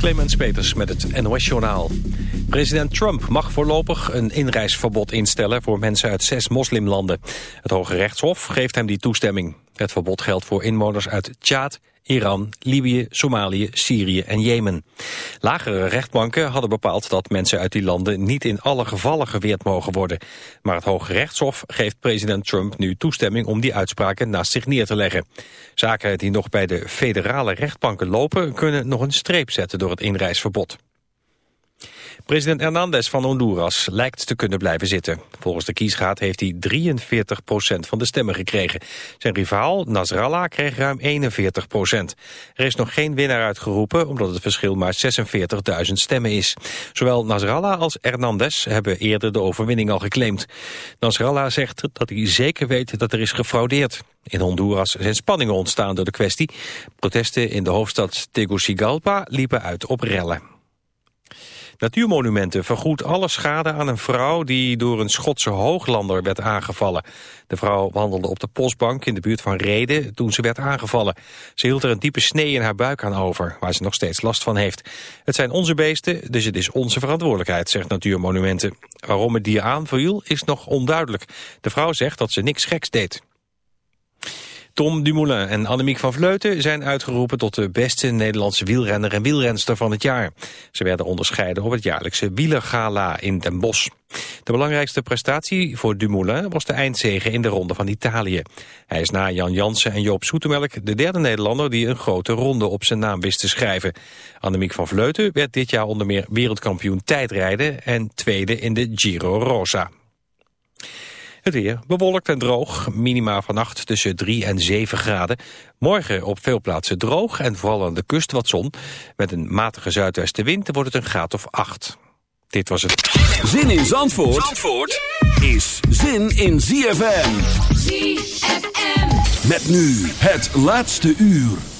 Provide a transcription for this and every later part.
Clemens Peters met het NOS-journaal. President Trump mag voorlopig een inreisverbod instellen... voor mensen uit zes moslimlanden. Het Hoge Rechtshof geeft hem die toestemming. Het verbod geldt voor inwoners uit Tjaad, Iran, Libië, Somalië, Syrië en Jemen. Lagere rechtbanken hadden bepaald dat mensen uit die landen niet in alle gevallen geweerd mogen worden. Maar het Hoge Rechtshof geeft president Trump nu toestemming om die uitspraken naast zich neer te leggen. Zaken die nog bij de federale rechtbanken lopen kunnen nog een streep zetten door het inreisverbod. President Hernandez van Honduras lijkt te kunnen blijven zitten. Volgens de kiesraad heeft hij 43% van de stemmen gekregen. Zijn rivaal Nasrallah kreeg ruim 41% Er is nog geen winnaar uitgeroepen omdat het verschil maar 46.000 stemmen is. Zowel Nasrallah als Hernandez hebben eerder de overwinning al geclaimd. Nasrallah zegt dat hij zeker weet dat er is gefraudeerd. In Honduras zijn spanningen ontstaan door de kwestie. Protesten in de hoofdstad Tegucigalpa liepen uit op rellen. Natuurmonumenten vergoedt alle schade aan een vrouw die door een Schotse hooglander werd aangevallen. De vrouw wandelde op de postbank in de buurt van Reden toen ze werd aangevallen. Ze hield er een diepe snee in haar buik aan over, waar ze nog steeds last van heeft. Het zijn onze beesten, dus het is onze verantwoordelijkheid, zegt Natuurmonumenten. Waarom het dier aanviel is nog onduidelijk. De vrouw zegt dat ze niks geks deed. Tom Dumoulin en Annemiek van Vleuten zijn uitgeroepen tot de beste Nederlandse wielrenner en wielrenster van het jaar. Ze werden onderscheiden op het jaarlijkse wielergala in Den Bosch. De belangrijkste prestatie voor Dumoulin was de eindzege in de Ronde van Italië. Hij is na Jan Jansen en Joop Soetemelk de derde Nederlander die een grote ronde op zijn naam wist te schrijven. Annemiek van Vleuten werd dit jaar onder meer wereldkampioen tijdrijden en tweede in de Giro Rosa. Het weer bewolkt en droog. Minima vannacht tussen 3 en 7 graden. Morgen op veel plaatsen droog en vooral aan de kust wat zon. Met een matige zuidwestenwind wordt het een graad of 8. Dit was het. Zin in Zandvoort, Zandvoort is zin in ZFM. ZFM. Met nu het laatste uur.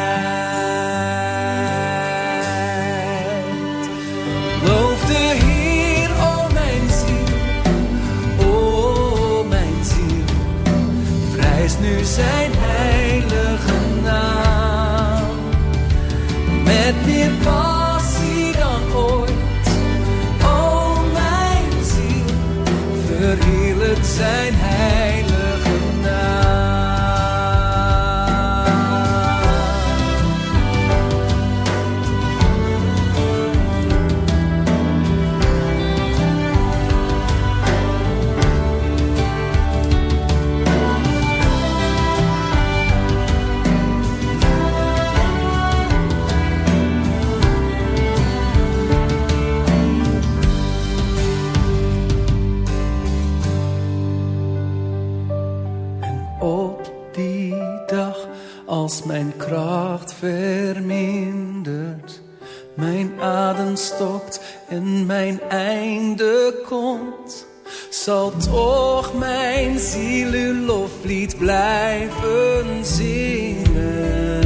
Mijn einde komt, zal toch mijn ziel uw loflied blijven zingen.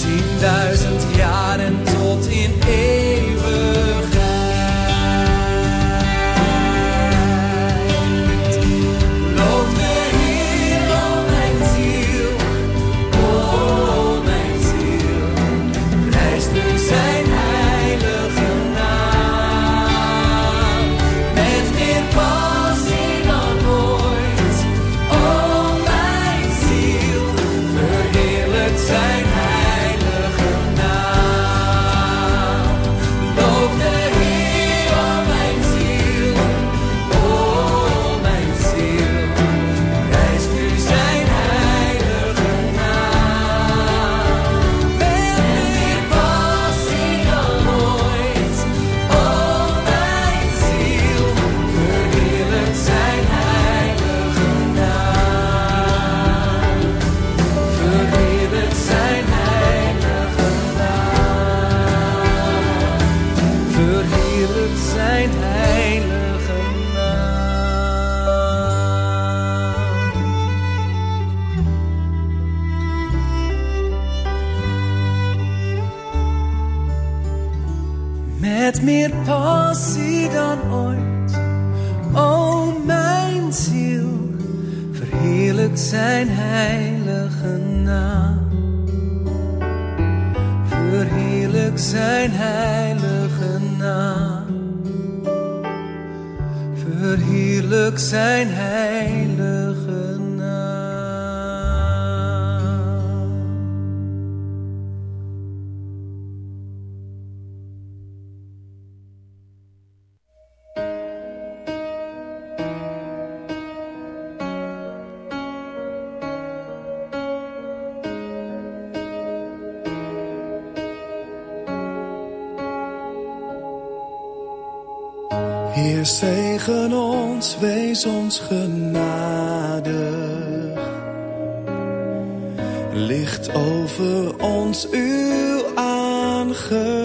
Tienduizend Heer, zegen ons, wees ons genadig. Licht over ons uw aangezicht.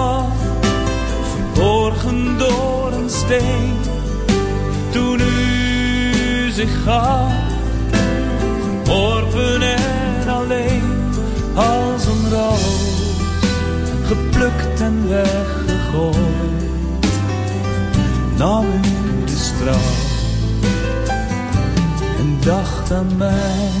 een steen zich gaf. En alleen als een roos. Geplukt en weggegooid. Nam u de straf. En dacht aan mij.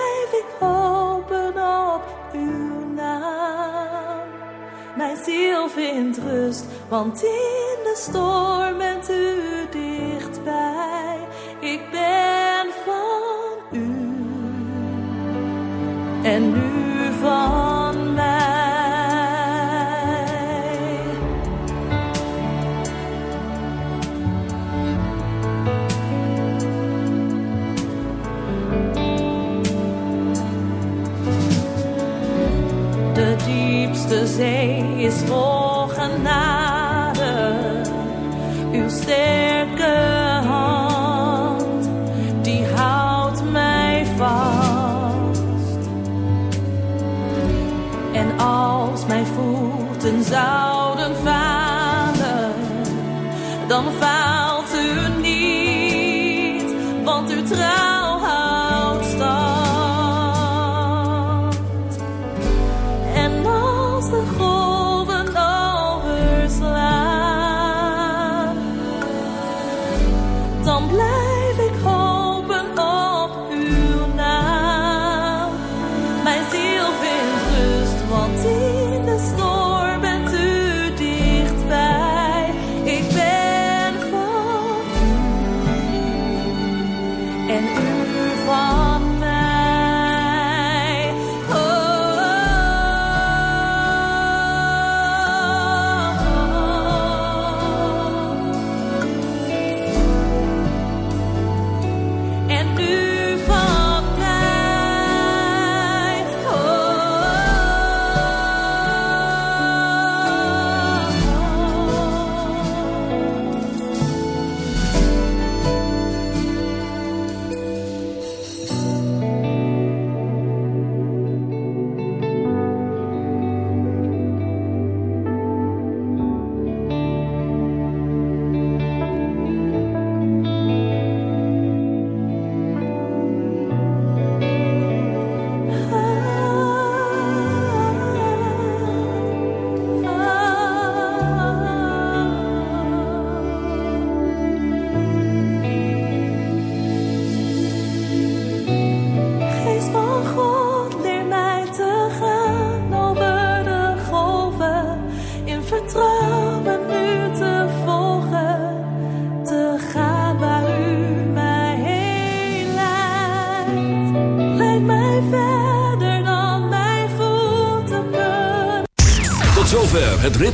want in de storm zouden falen, dan valt u niet, want uw trouw houdt stand. En als de golven overslaan, dan blijft